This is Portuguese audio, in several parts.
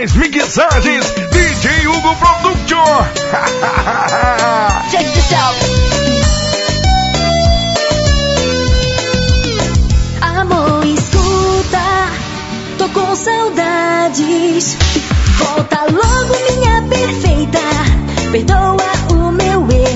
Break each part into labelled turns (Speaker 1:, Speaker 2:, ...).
Speaker 1: produções, mixagens, DJ Hugo Production.
Speaker 2: Check this out. Amor, escuta, tô com saudades. Volta logo, minha perfeita, perdoa o meu erro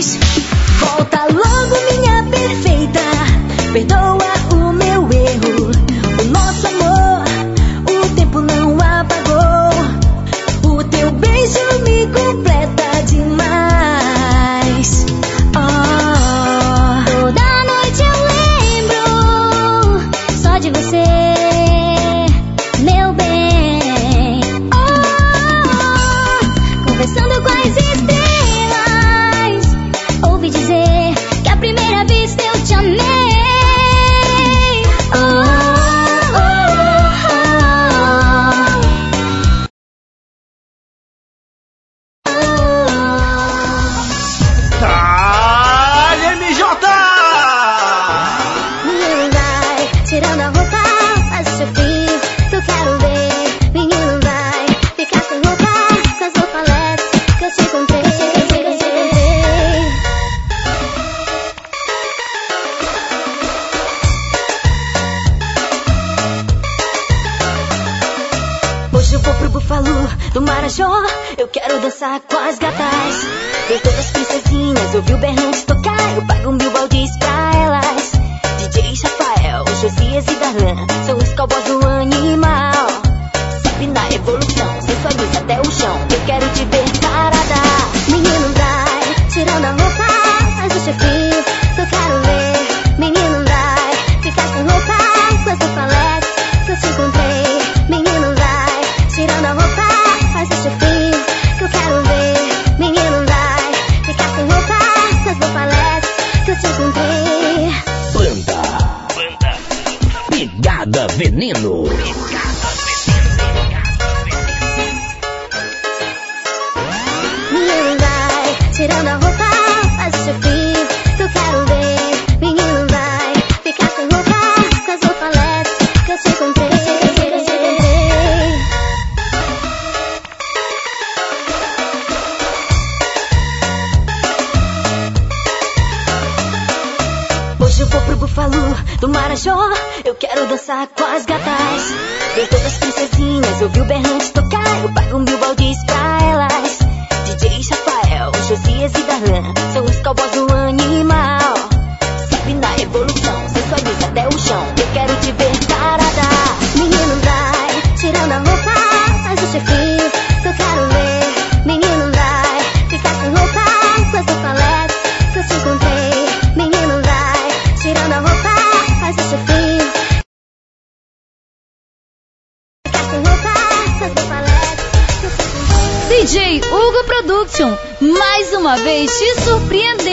Speaker 2: peace. Eu quero dançar com as gatas. Ver todas as princesinhas, ouvi o Bernandes tocar. Eu pago mil baldes pra elas. DJ Rafael, Josias e Darlan são os cowboys do animal. surpreender.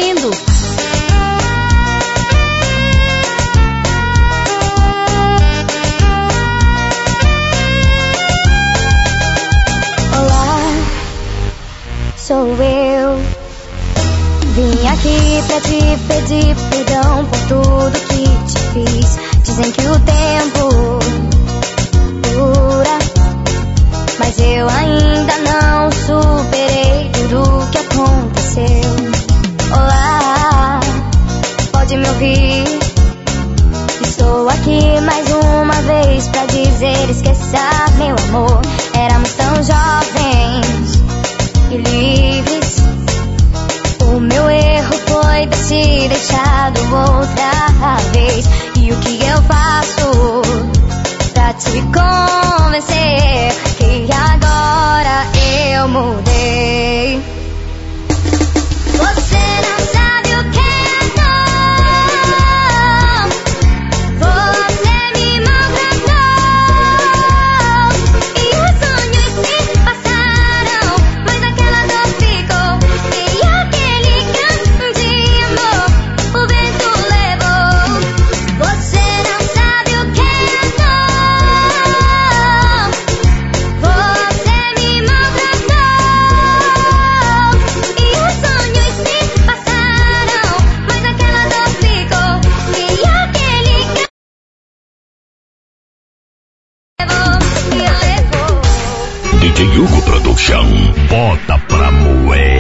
Speaker 2: DJ Hugo Production, bota pra moer.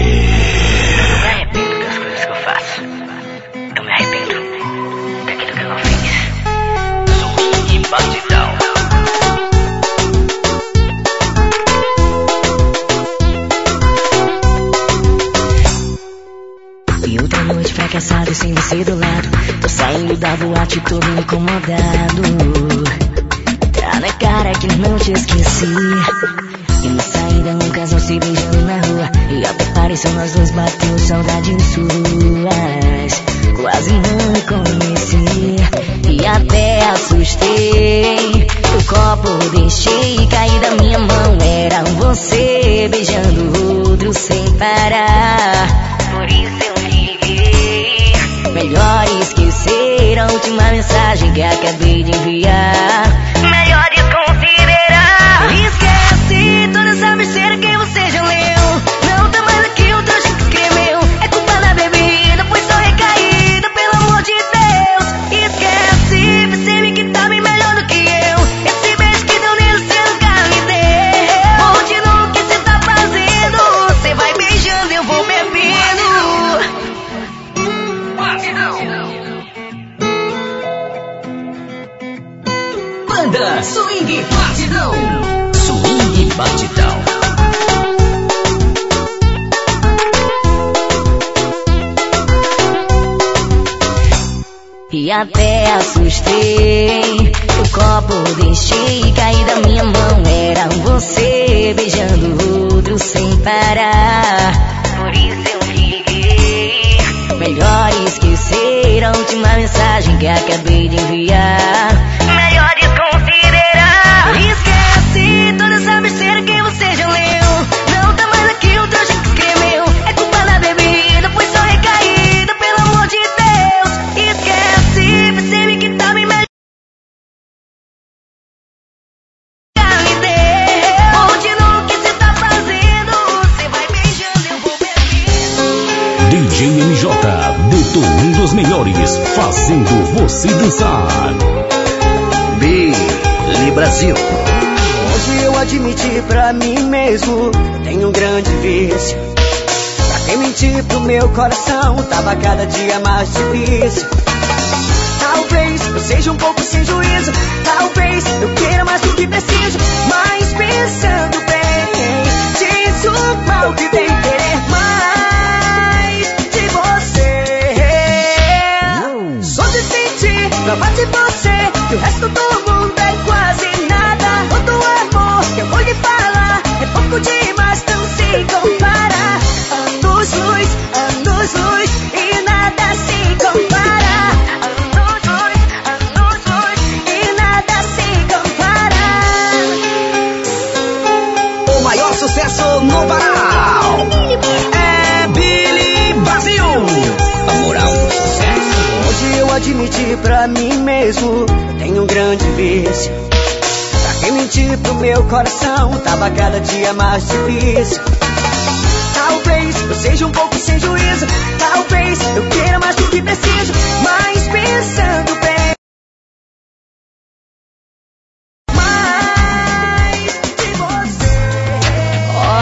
Speaker 2: Eu me arrependo das coisas que eu faço. Eu me arrependo daquilo que eu não fiz. Sou um bandidão. E outra noite fracassada e sem você do lado. Tô saindo da boate todo incomodado. Tá na cara que não te
Speaker 3: esqueci se beijando na
Speaker 2: rua. E apareceu nós dois, bateu saudade suas. Quase não me conheci. E até assustei. O copo deixei cair da minha mão. Era você beijando outro sem parar. Por isso eu liguei. Melhor esquecer a última mensagem que acabei de enviar. O copo deixei cair da minha mão. Era você beijando outro sem parar. Por isso eu liguei. Melhor esquecer a última mensagem que acabei de enviar. Brasil. Hoje eu admiti pra mim mesmo, eu tenho um grande vício. Pra quem mentir pro meu coração, tava cada dia mais difícil. Talvez eu seja um pouco sem juízo, talvez eu queira mais do que preciso. Mas pensando bem, diz o mal que
Speaker 4: tem querer mais
Speaker 2: de você. Só de sentir, provar de você, que o resto do É pouco demais, não se compara. Anos luz, anos luz, e nada se compara. Anos luz, anos luz, e nada se compara. O maior sucesso no Baral é Billy
Speaker 5: Brasil. A moral do sucesso. Hoje eu admiti pra mim mesmo: tenho um
Speaker 6: grande vício mentir pro meu coração tá tava cada dia mais difícil. Talvez eu seja um pouco sem juízo. Talvez eu queira mais do que preciso. Mas pensando bem. Mais de você.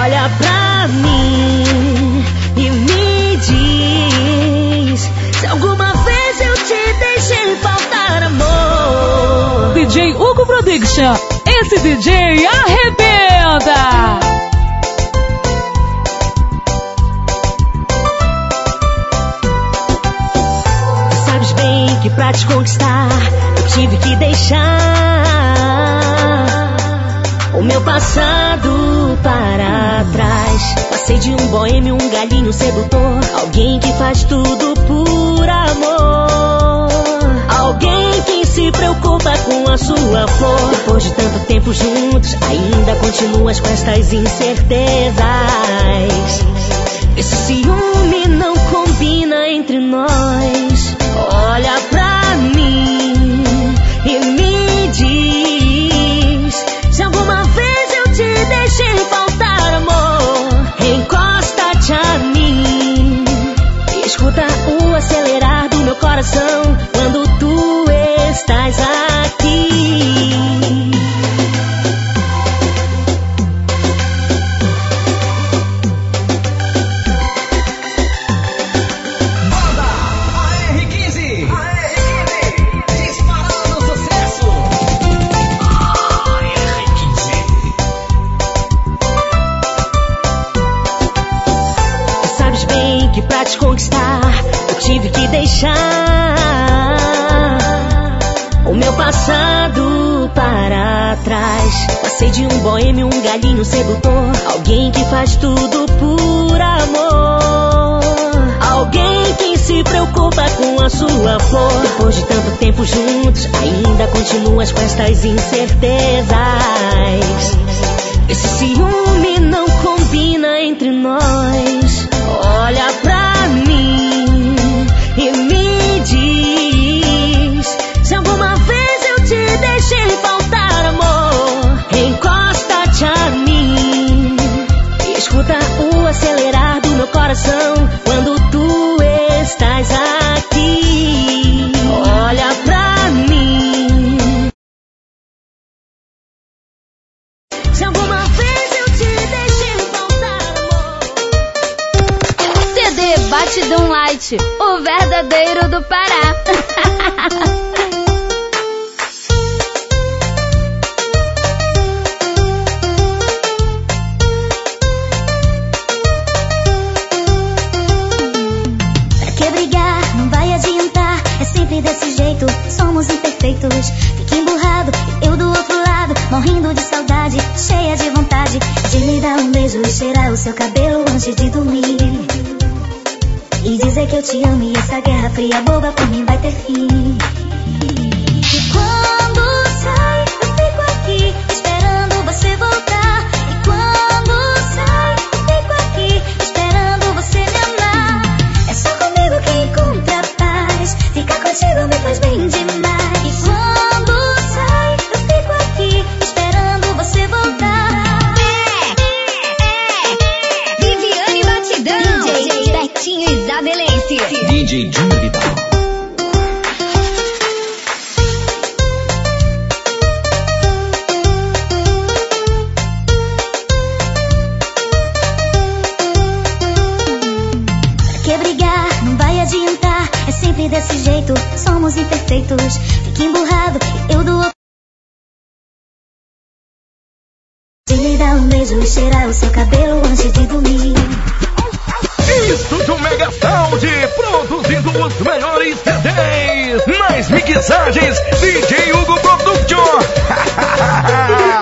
Speaker 6: Olha pra mim e me diz se alguma vez eu te deixei faltar amor. DJ Hugo Production. Esse DJ arrebenta! Sabes bem que pra te conquistar eu tive que deixar o meu passado para trás. Passei de um boêmio, um galinho sedutor, alguém que faz tudo por amor, alguém que se preocupa com a sua flor. Depois de tanto tempo juntos, ainda continuas com estas incertezas. Esse ciúme não combina entre nós. Olha pra mim e me diz: Se alguma vez eu te deixei faltar amor, encosta-te a mim. Escuta o acelerar do meu coração boêmio, um galinho sedutor, alguém que faz tudo por amor. Alguém que se preocupa com a sua flor. Depois
Speaker 7: de tanto tempo juntos, ainda
Speaker 8: continuas com estas
Speaker 6: incertezas. Esse ciúme não combina entre nós. Coração quando Lhe dar um beijo e cheirar o seu cabelo antes de dormir.
Speaker 1: Estúdio Mega Sound, produzindo os melhores CDs nas mixagens DJ Hugo Production.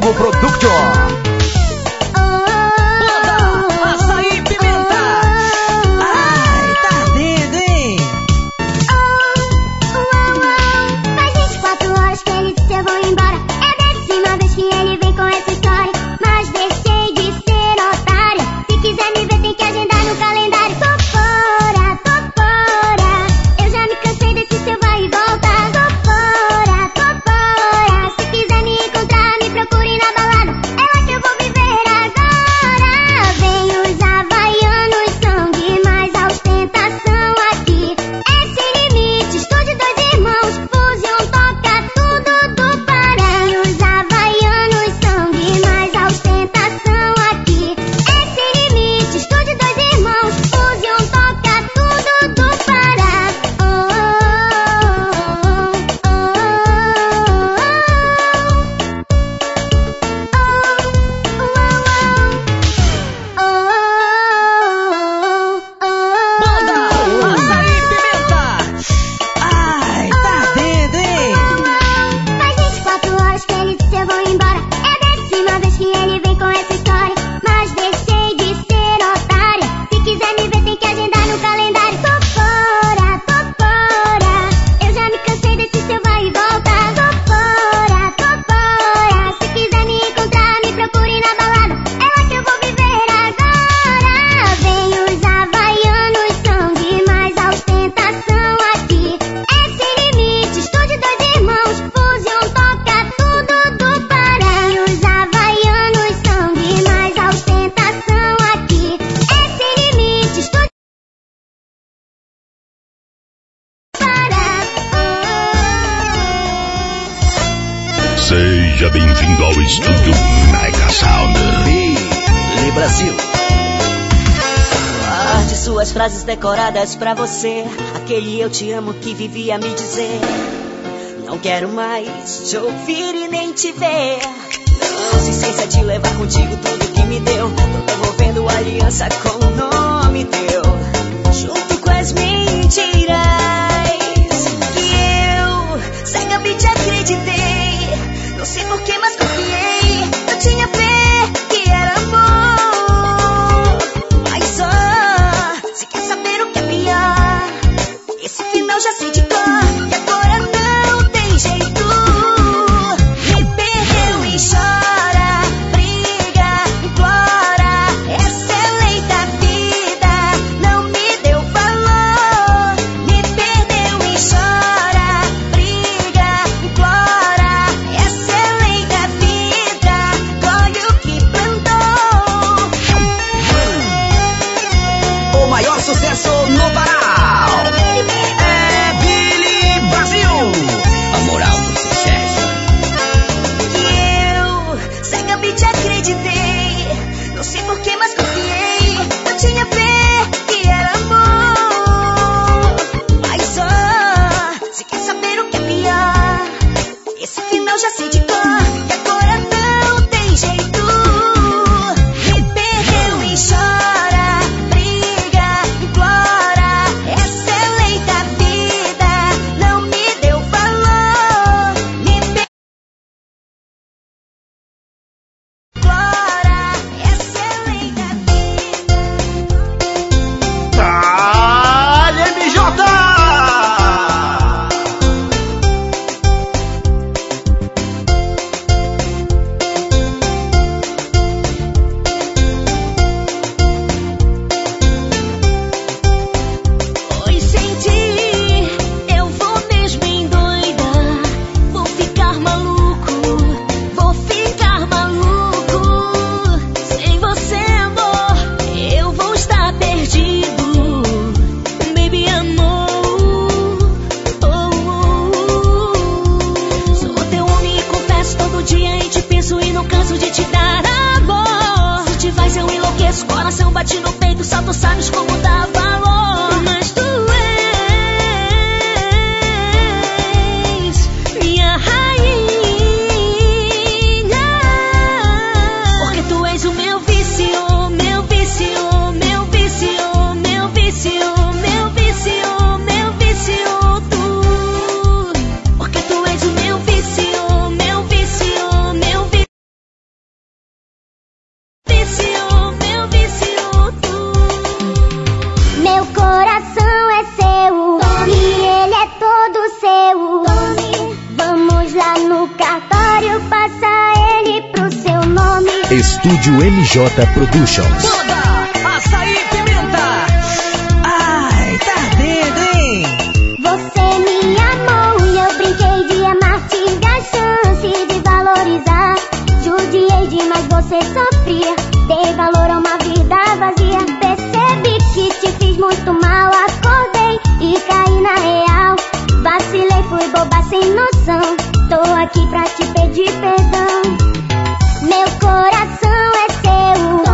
Speaker 2: Google Pro frases decoradas para você. Aquele eu te amo que vivia me dizer. Não quero mais te ouvir e nem te ver. Consciência de levar contigo tudo que me deu. Tô devolvendo a aliança com o nome teu. Junto com as mentiras que eu cegamente acreditei. Não sei por que
Speaker 9: você
Speaker 2: sofria. Dei valor a uma vida vazia. Percebi que te fiz muito mal. Acordei e caí na real. Vacilei, fui boba sem noção. Tô aqui pra te pedir perdão. Meu coração é seu.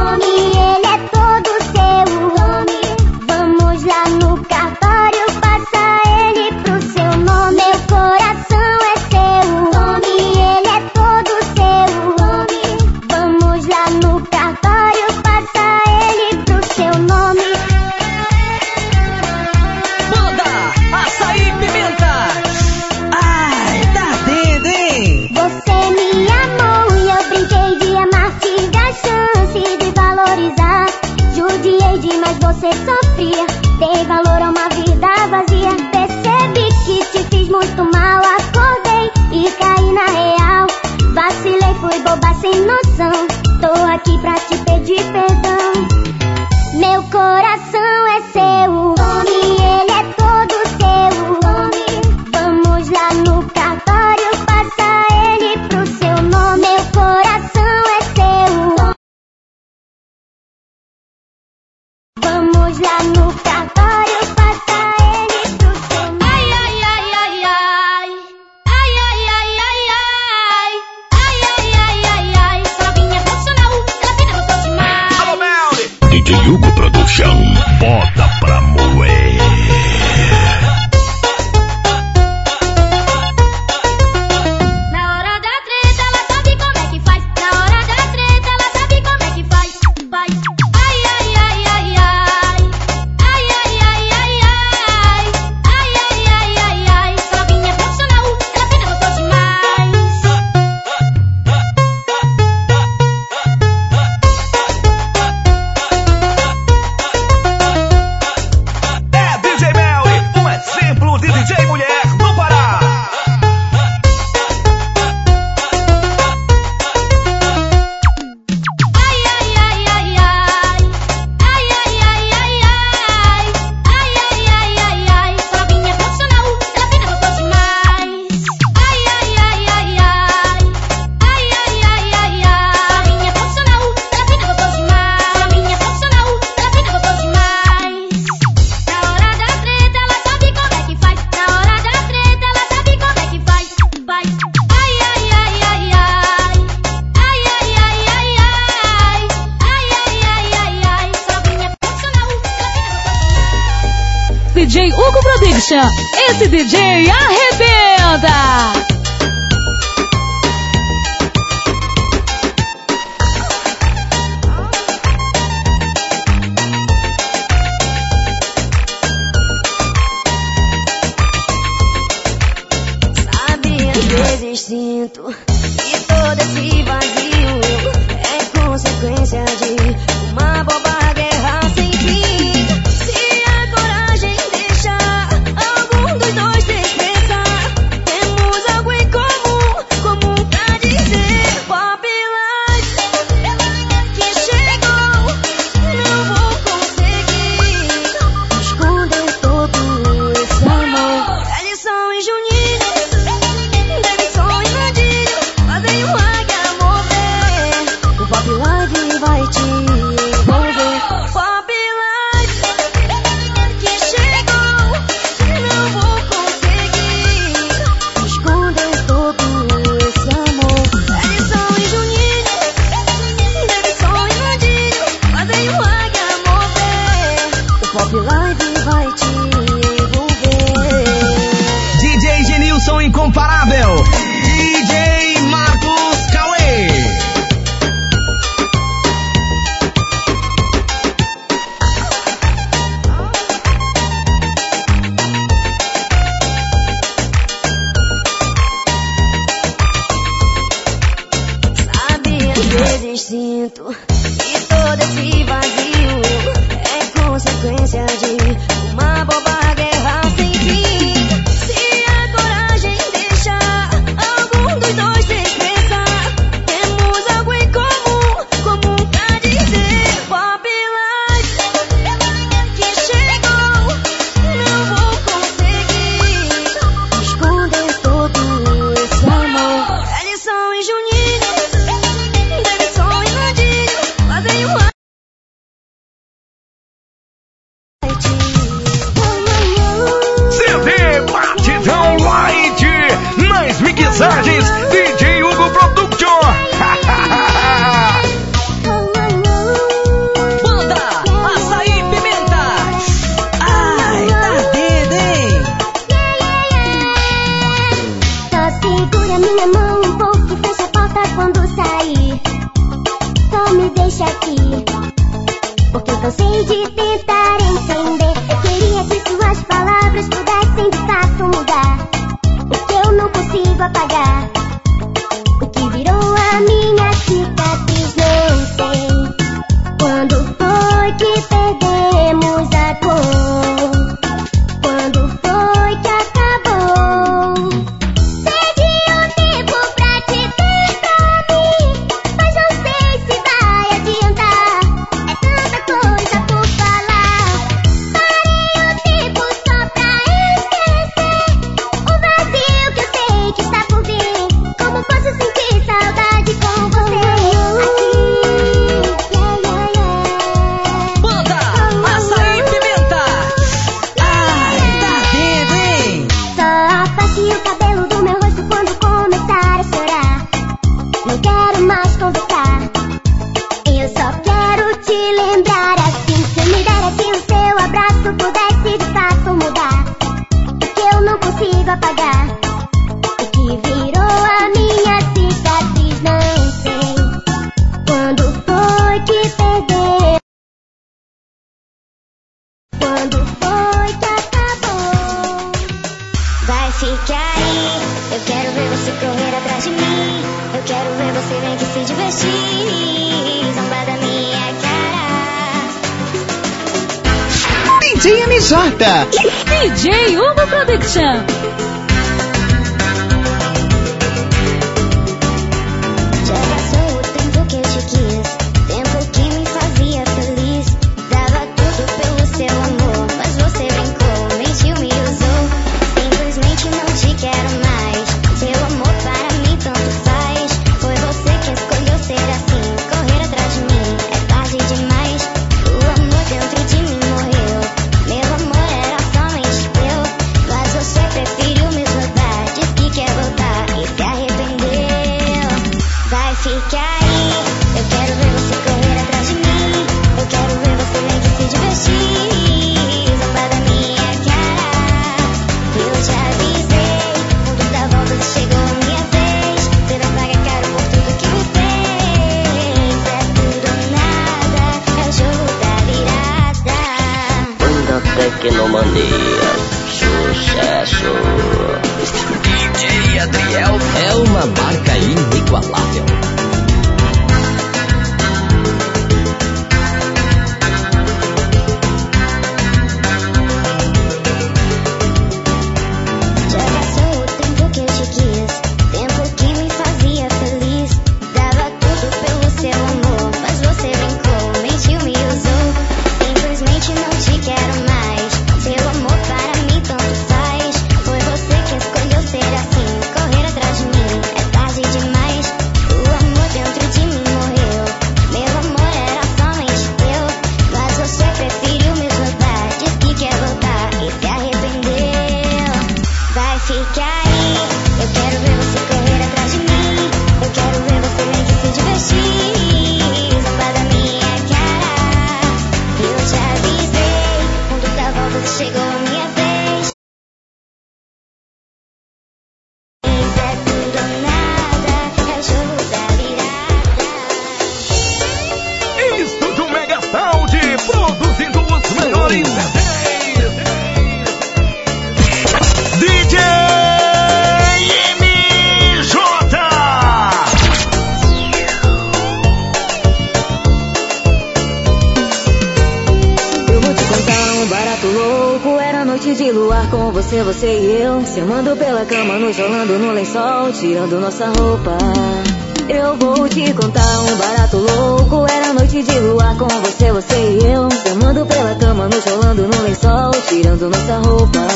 Speaker 9: Vou te contar um barato louco. Era noite de luar com você, você e eu. Se amando pela cama, nos rolando no lençol, tirando nossa roupa.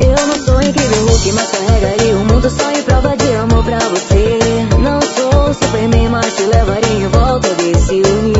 Speaker 9: Eu não sou incrível Hulk, mas carregaria o mundo só em prova de amor pra você. Não sou Superman, mas te levaria em volta desse universo.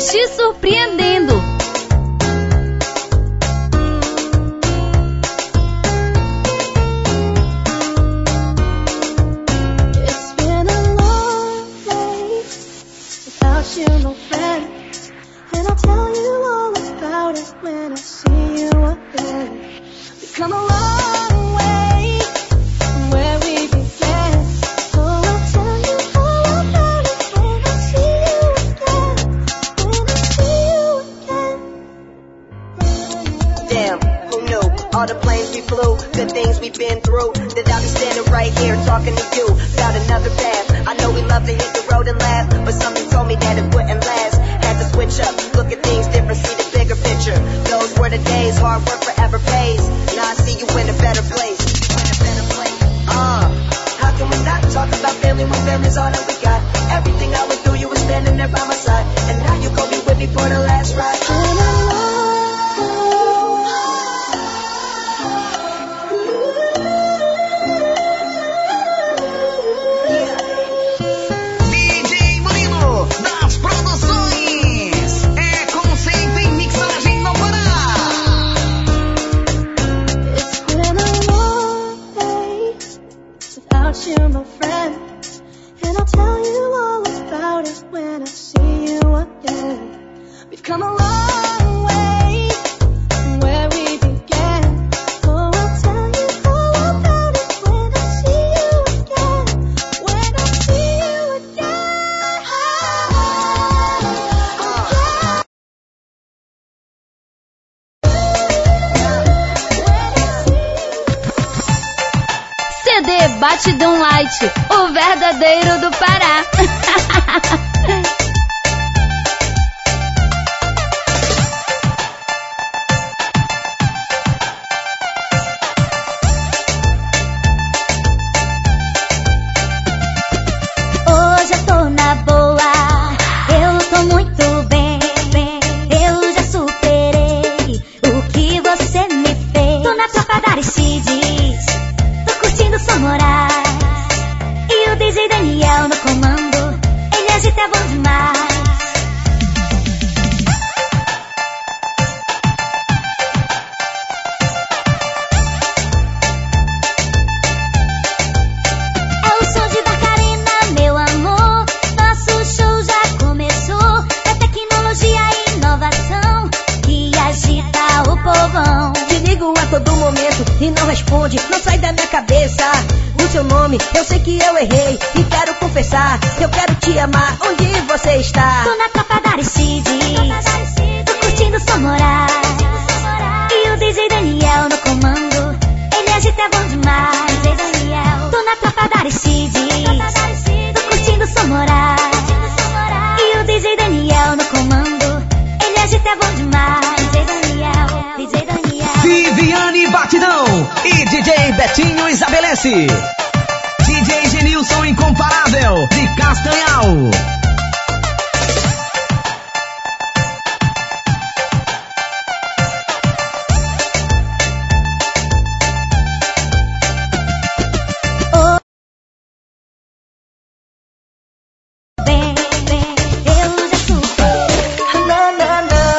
Speaker 10: Uma
Speaker 9: when family's all that we got? Everything I went through, you were standing there by my side, and now you gon' be with me for the last ride.
Speaker 11: E
Speaker 9: não responde, não sai da minha cabeça. O seu nome, eu sei que eu errei e quero confessar. Eu quero te amar onde você está.
Speaker 11: Tô na tropa da Aristides, tô curtindo São Moraes. E o DJ Daniel no comando, ele agita é bom demais. Tô na tropa da Aristides, tô curtindo São Moraes.
Speaker 5: Betinho estabelece. DJ Genilson Incomparável de Castanhal.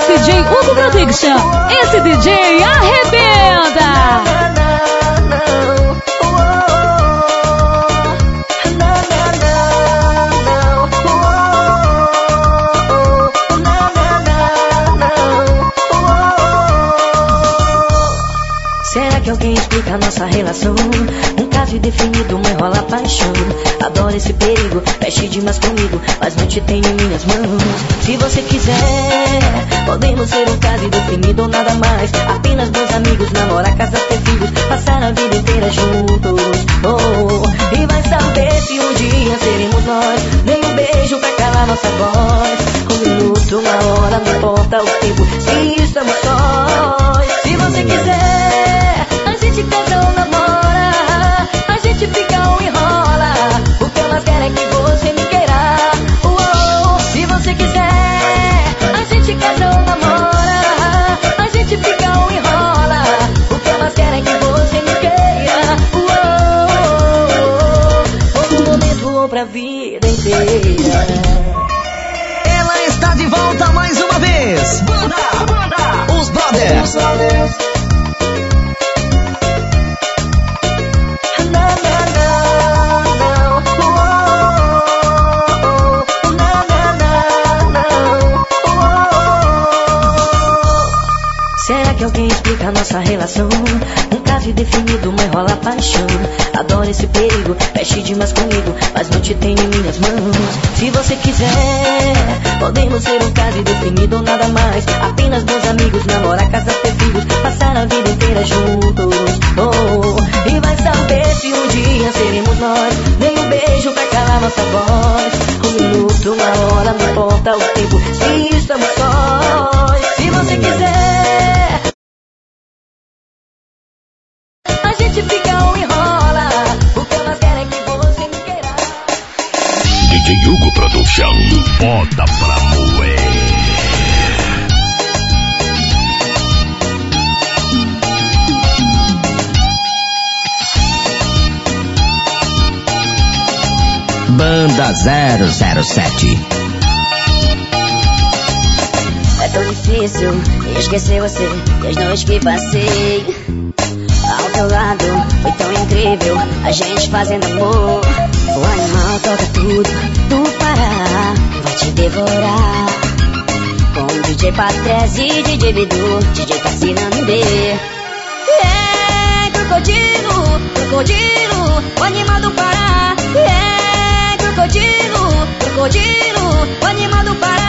Speaker 10: DJ Hugo Production, esse DJ
Speaker 9: nossa relação? Um caso indefinido, uma enrola paixão. Adoro esse perigo, mexe demais comigo, mas não te tenho em minhas mãos. Se você quiser, podemos ser um caso indefinido ou nada mais. Apenas bons amigos, namorar, casar, ter filhos, passar a vida inteira juntos. Oh, e vai saber se um dia seremos nós. Nem um beijo pra calar nossa voz. Um minuto, uma hora, não importa o tempo, se estamos sós. Se você quiser, gente casa ou namora. A gente fica ou enrola. O que eu mais quero é que você me queira. Uou, se você quiser, a gente casa ou namora. A gente fica ou enrola. O que eu mais quero é que você me queira. Uou, um momento ou pra vida inteira.
Speaker 5: Ela está de volta mais uma vez. Banda, banda, os Brothers.
Speaker 9: Na, explica nossa relação? Um caso definido, mas rola paixão. Adoro esse perigo, mexe demais comigo, mas não te tenho em minhas mãos. Se você quiser, podemos ser um caso definido ou nada mais. Apenas bons amigos, namorar, casar, ter filhos, passar a vida inteira juntos. Oh, e vai saber se um dia seremos nós. Nem um beijo pra calar nossa voz. Um minuto, uma hora, não importa o tempo, se estamos sós. Se você quiser.
Speaker 12: DJ Hugo Production. Bota pra moer. Banda 007
Speaker 13: É tão difícil esquecer você e as noites que passei. Ao teu lado foi tão incrível a gente fazendo amor. O animal toca tudo, tu parar, vai te devorar. Com DJ Patrese DJ Bidu, DJ Cassina B. É crocodilo, crocodilo, o animal do Pará. É crocodilo, crocodilo, o animal do Pará.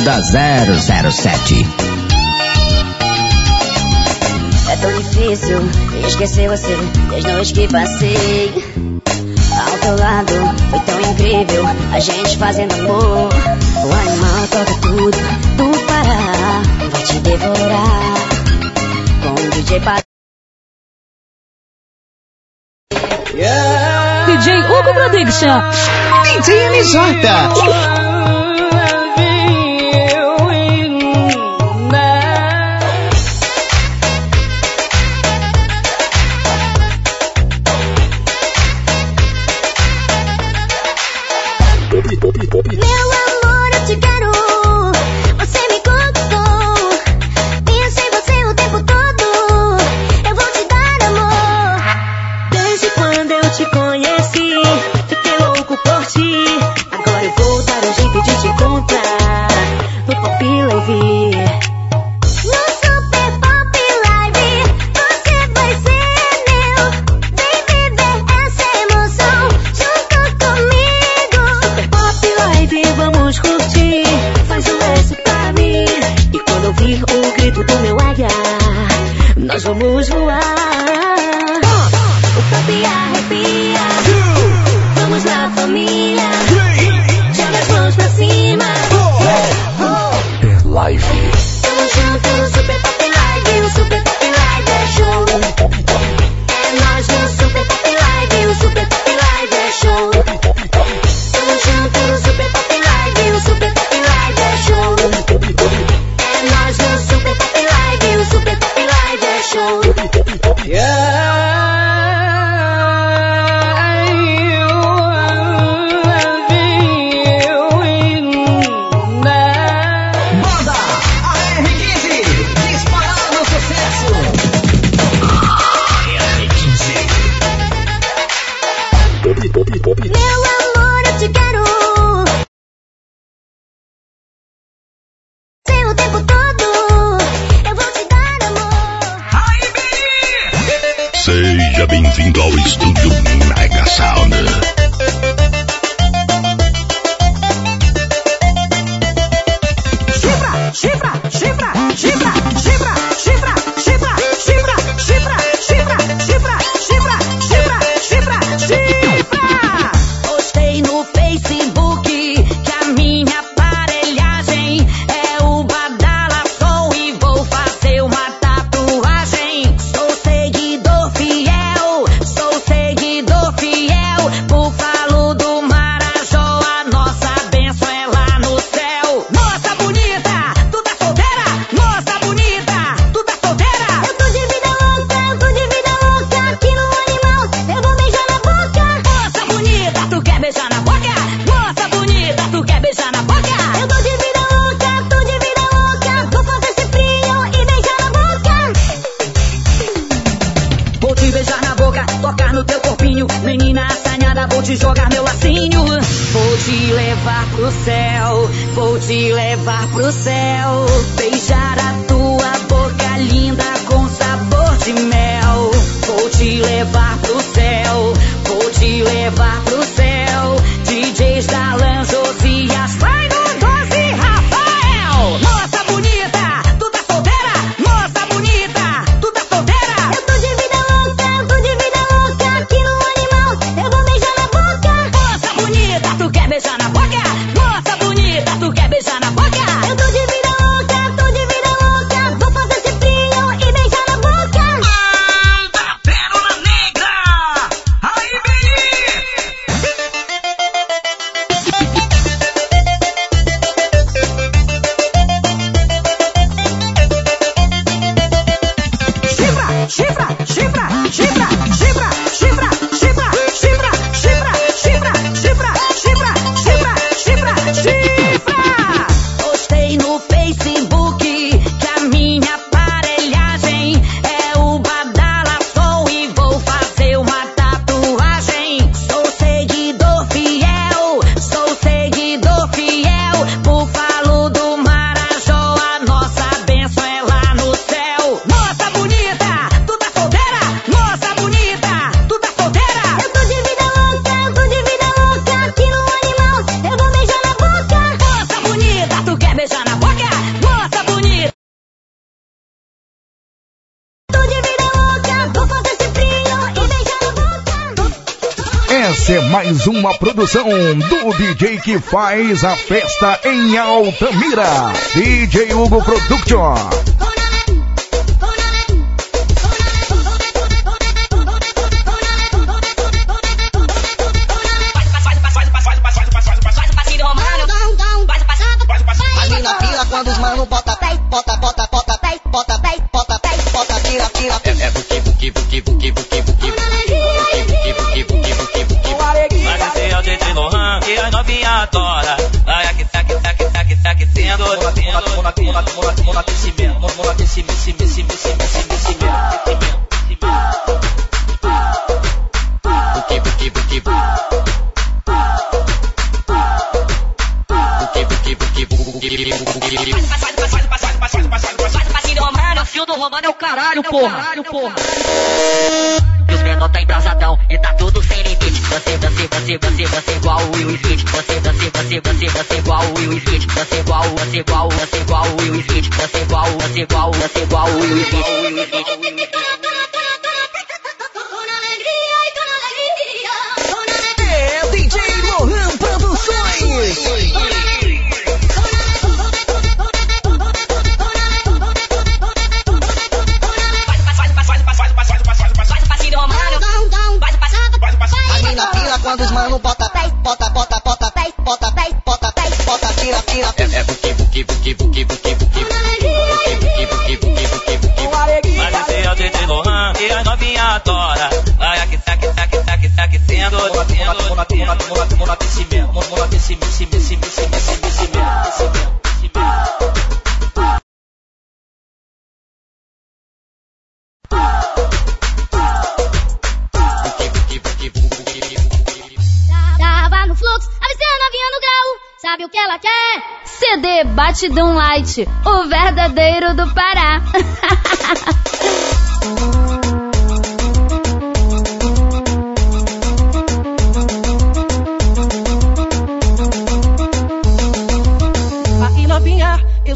Speaker 12: Banda 007
Speaker 13: É tão difícil esquecer você e as noites que passei. Ao teu lado foi tão incrível a gente fazendo amor. O animal toca tudo, tu parar, vai te devorar. Com o DJ Pat...
Speaker 10: DJ Hugo Production.
Speaker 6: DJ MJ. levar pro céu, vou te levar pro céu. Beijar a tua boca linda com sabor de mel. Vou te levar pro céu, vou te levar pro céu. DJ Stalanjo apresentação do
Speaker 14: DJ que faz a festa em Altamira, DJ Hugo Production.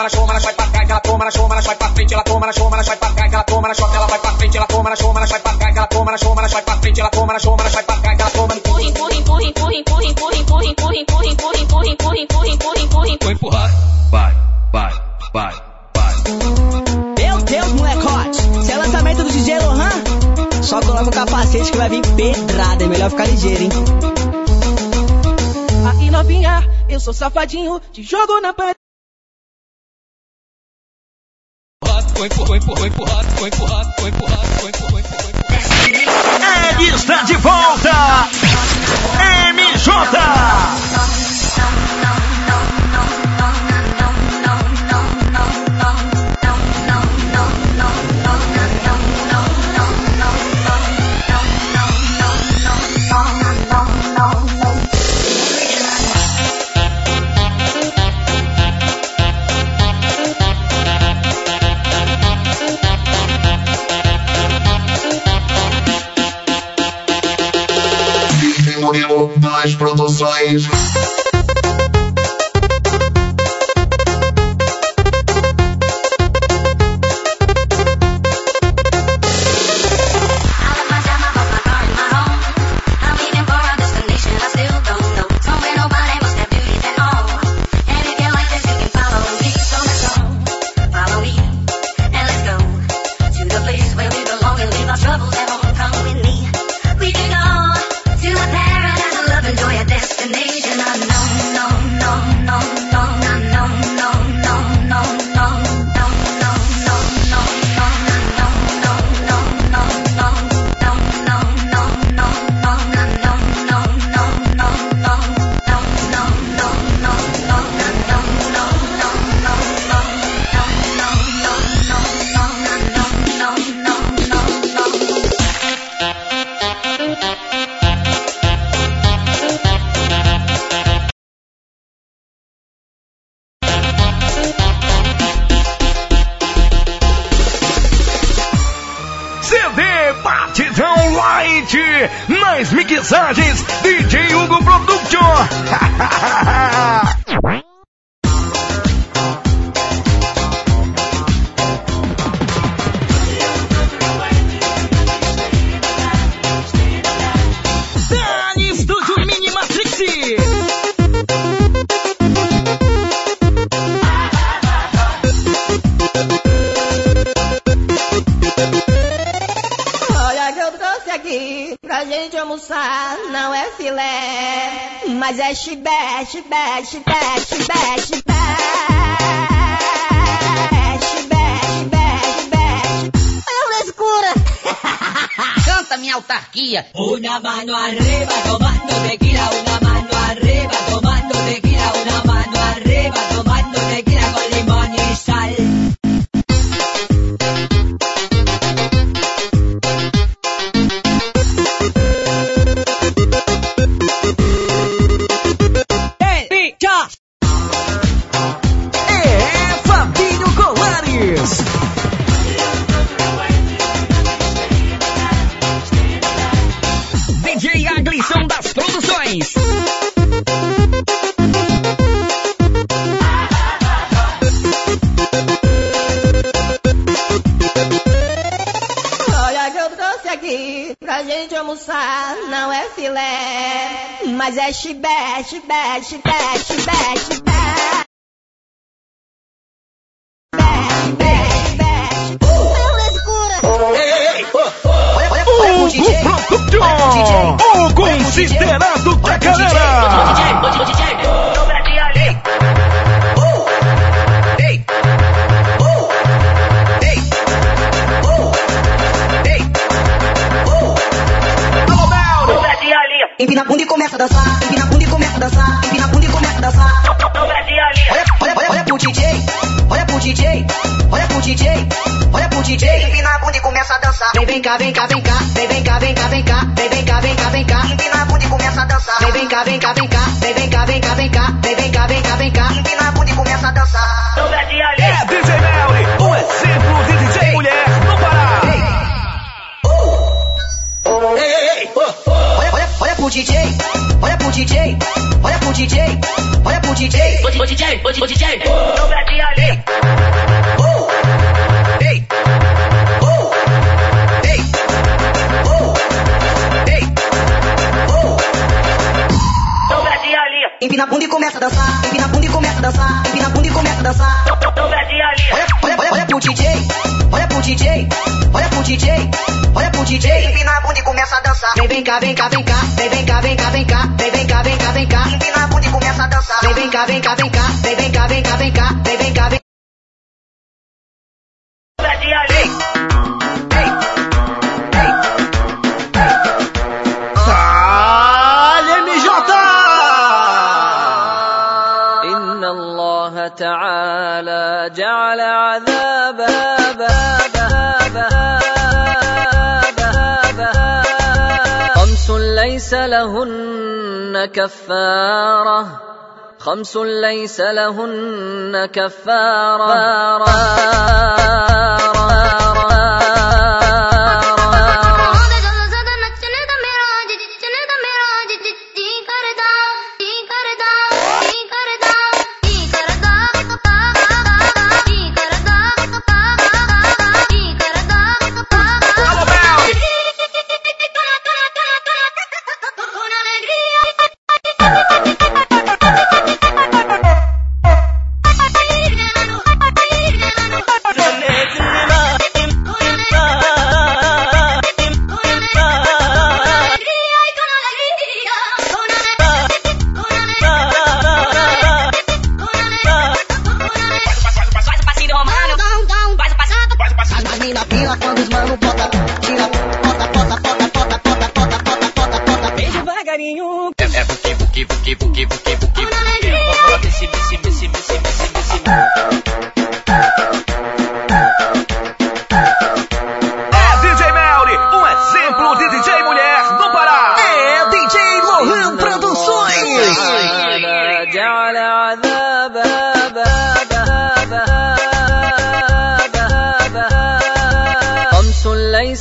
Speaker 15: toma ela choma, ela vai pra cá, ela toma ela choma, ela vai pra frente, ela toma ela choma, ela vai pra cá, ela toma ela
Speaker 6: chota, ela vai pra frente, ela toma ela
Speaker 16: choma, ela vai pra cá, ela toma ela choma, ela vai pra frente, ela toma ela choma, ela vai pra cá, ela toma. Empurra, empurra, empurra, empurra, empurra, empurra, empurra, empurra, empurra, empurra, empurra, empurra, empurra, empurra, empurra, empurra, ela Vai, vai, vai, vai. Meu Deus, molecote! Se
Speaker 6: é lançamento do DJ Lohan,
Speaker 15: só coloca o capacete que vai
Speaker 5: vir pedrada, é melhor ficar ligeiro, hein?
Speaker 6: Aí novinha, eu sou safadinho, te jogo na parede.
Speaker 15: Ele está de volta! MJ! Will das Produções. mexe,
Speaker 17: mexe, mexe, mexe, mexe. Mexe, mexe, mexe, mexe. Olha a frescura. Canta minha autarquia. Una mano arriba, toma.
Speaker 6: mas é chibé, chibé, chibé, chibé, chibé. O considerado da galera! empina a bunda e começa a dançar, empina a bunda
Speaker 18: e começa a dançar, empina a bunda e começa a dançar. Olha, olha, olha, olha pro DJ, olha pro DJ, olha pro DJ, olha pro DJ, empina a bunda e começa a dançar. Vem, vem cá, vem cá, vem cá, vem, vem cá, vem cá, vem cá, vem, vem cá, vem cá, vem cá, empina a bunda e começa a dançar. Vem, vem
Speaker 17: cá, vem cá, vem cá, vem, vem cá, vem cá, vem cá, vem, vem cá, vem
Speaker 15: cá, vem cá, empina a bunda
Speaker 6: e começa a dançar. É DJ Melly, o
Speaker 19: exemplo
Speaker 20: de DJ mulher no Pará. Ei,
Speaker 21: ei, ei, olha olha pro DJ, olha
Speaker 22: pro DJ, olha pro DJ, olha pro DJ. Ô DJ, ô DJ,
Speaker 23: não perde a. Ei, ei, ei, oh. Não perde. Empina a bunda e começa a dançar, empina a bunda e começa a dançar, empina a bunda e começa a dançar. Não perde a lei. Olha, olha, olha, olha pro DJ, olha pro DJ, olha pro DJ, olha pro DJ. Empina a bunda e dançar. Vem, vem cá, vem cá, vem cá. Vem, vem cá, vem cá, vem cá. Vem, vem cá, vem cá, vem cá. Empina a bunda e começa a dançar. Vem, vem cá, vem cá, vem cá. Vem, vem cá, vem cá, vem cá. Vem, vem cá, vem. تعالى جعل عذاب لهن كفارة.
Speaker 19: خمس ليس لهن كفارة.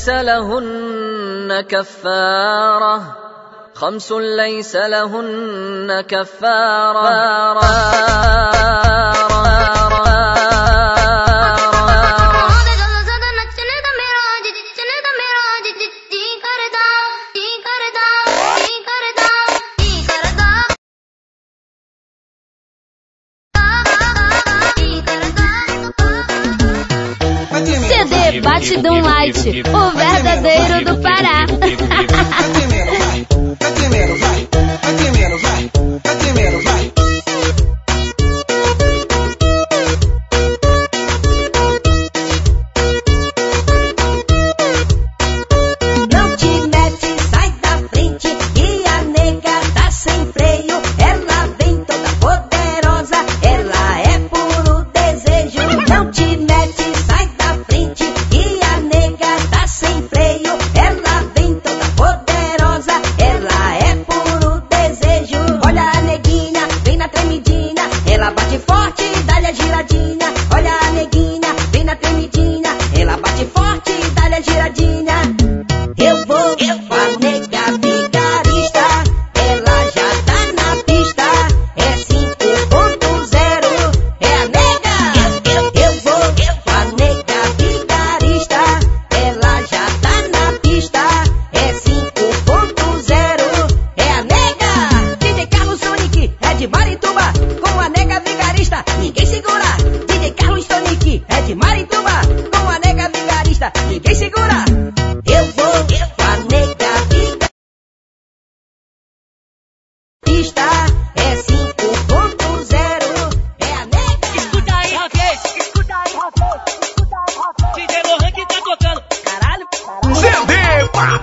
Speaker 19: لهن كفارة. خمس ليس لهن كفارة. Batidão Light, o verdadeiro do
Speaker 1: Pará.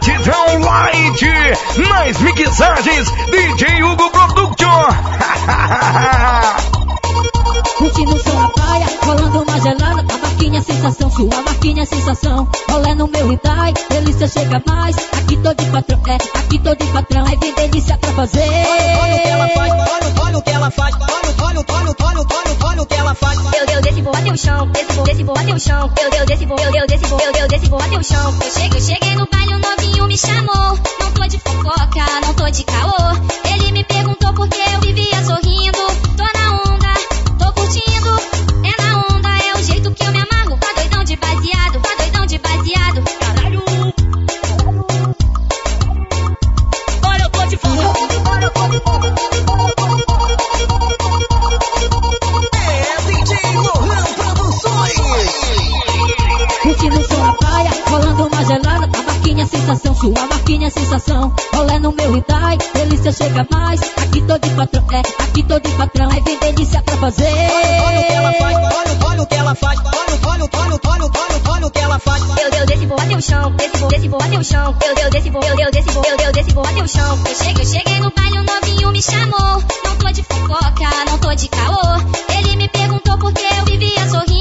Speaker 1: Batidão Light. Nas mixagens, DJ Hugo Production.
Speaker 24: Curtindo o som na praia, rolando uma gelada, a marquinha é sensação, sua marquinha é sensação. Rolê no meu Hyundai, delícia chega mais. Aqui tô de patrão, é, aqui tô de patrão, é vem delícia pra fazer.
Speaker 22: Olha o que ela faz, olha, olha o que ela faz, olha, olha, olha, olha, olha, olha, faz.
Speaker 16: Eu, eu desci, vou até o chão, desci, vou, desci, vou até o chão. Eu, eu desci, vou, eu, eu desci, vou, eu, eu desci, vou até o chão. Eu cheguei, eu cheguei no baile, o novinho me chamou. Não tô de fofoca, não tô de caô. Ele me perguntou por que eu vivia sorrindo.
Speaker 24: Sua marquinha é sensação. Rolê no meu Hyundai, delícia chega mais. Aqui tô de patrão, é, aqui tô de patrão, é vem delícia pra fazer.
Speaker 22: Olha o que ela faz, olha, olha o que ela faz, olha, olha, olha, olha, olha, olha o que ela faz.
Speaker 16: Eu, eu desci, vou até o chão, desci, vou, desci, vou até o chão. Eu, eu desci, vou, eu, eu desci, vou, eu, eu desci, vou até o chão. Eu cheguei, eu cheguei no baile, o novinho me chamou. Não tô de fofoca, não tô de caô. Ele me perguntou por que eu vivia sorrindo.